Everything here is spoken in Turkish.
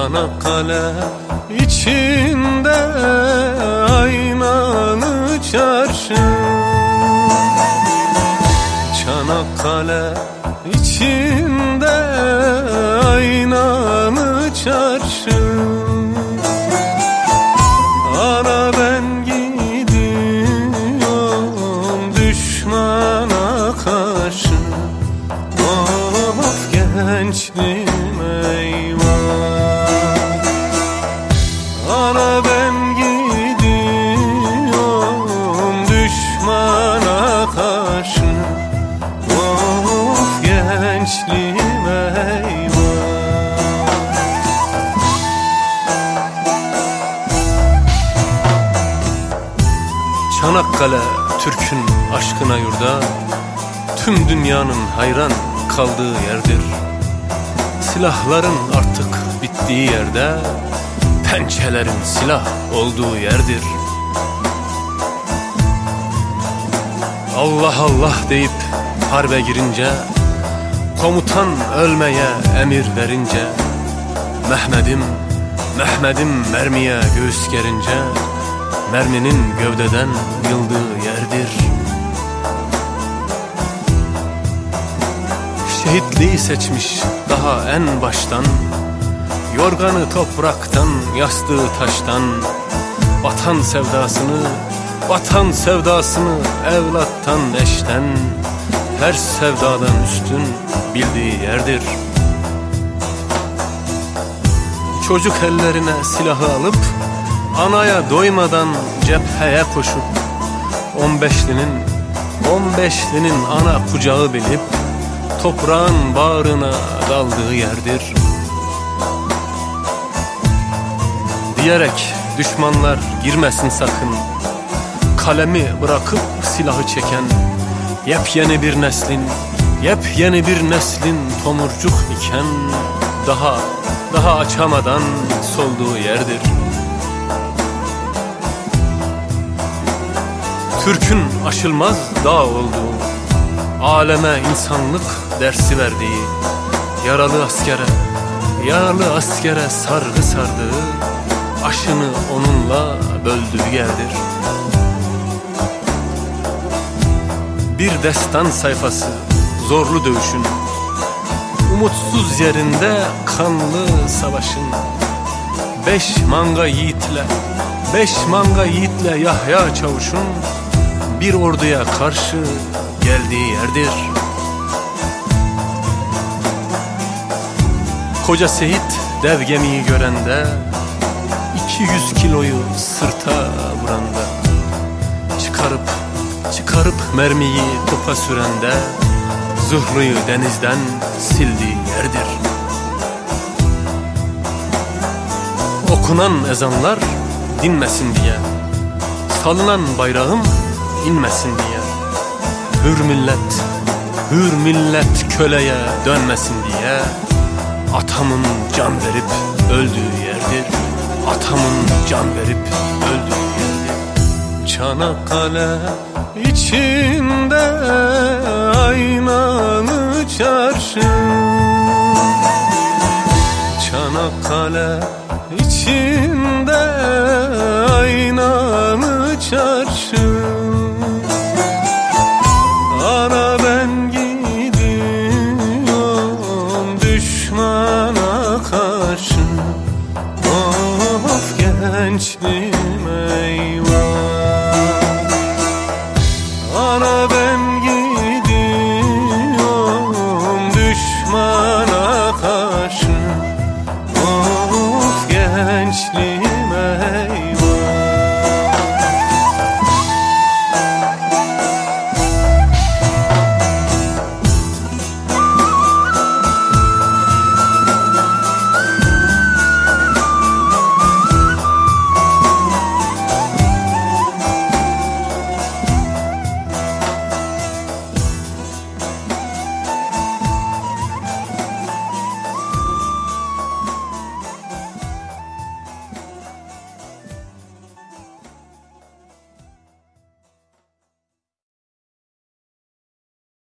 Çanakkale içinde aynalı çarşı. Çanakkale içinde aynalı çarşı. Ana ben gidiyorum düşmana karşı. Of gençliğim gençliğim eyvah. Çanakkale Türk'ün aşkına yurda Tüm dünyanın hayran kaldığı yerdir. Silahların artık bittiği yerde Pençelerin silah olduğu yerdir. Allah Allah deyip harbe girince Komutan ölmeye emir verince Mehmet'im, Mehmet'im mermiye göğüs gerince Merminin gövdeden yıldığı yerdir. Şehitliği seçmiş daha en baştan Yorganı topraktan, yastığı taştan Vatan sevdasını, vatan sevdasını Evlattan, eşten Her sevdadan üstün bildiği yerdir. Çocuk ellerine silahı alıp Anaya doymadan cepheye koşup On beşlinin, on beşlinin ana kucağı bilip Toprağın bağrına daldığı yerdir. Diyerek düşmanlar girmesin sakın. Kalemi bırakıp silahı çeken Yepyeni bir neslin, yepyeni bir neslin tomurcuk iken Daha, daha açamadan solduğu yerdir. Türk'ün aşılmaz dağ olduğu Aleme insanlık dersi verdiği Yaralı askere, yaralı askere sargı sardığı Aşını onunla böldüğü yerdir Bir destan sayfası zorlu dövüşün Umutsuz yerinde kanlı savaşın. Beş manga yiğitle, beş manga yiğitle Yahya Çavuş'un Bir orduya karşı geldiği yerdir. Koca Seyit dev gemiyi görende 200 kiloyu sırta vuranda. Çıkarıp, çıkarıp mermiyi topa sürende Zırhlıyı denizden sildiği yerdir. Okunan ezanlar dinmesin diye Salınan bayrağım inmesin diye Hür millet, hür millet köleye dönmesin diye Atamın can verip öldüğü yerdir. Atamın can verip öldüğü yerdir Çanakkale içinde aynalı çarşı Çanakkale içinde aynalı çarşı Ara ben gidiyorum düşmana karşı. Of gençliğim eyvah. One of.